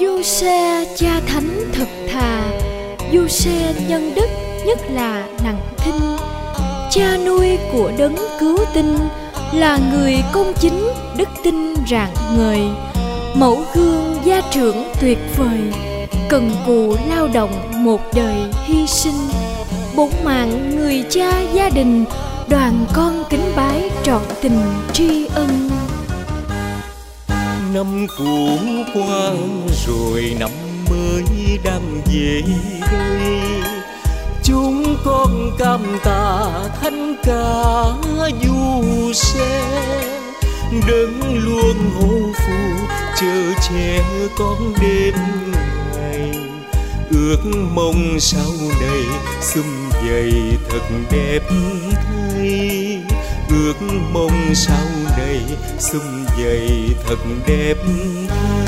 du xe cha thánh thật thà. Du xe nhân đức nhất là nặng thinh cha nuôi của đấng cứu tinh là người công chính đức tin rạng ngời. Mẫu gương gia trưởng tuyệt vời, cần cù lao động một đời hy sinh. Bốn mạng người cha gia đình, đoàn con kính bái trọn tình tri ân năm cũ qua, rồi năm mới đang về đây chúng con cam tạ thánh ca du xe, đấng luôn hộ phù chờ che con đêm ngày. Ước mong sau này xum dày thật đẹp thay sau này xung vầy thật đẹp. thay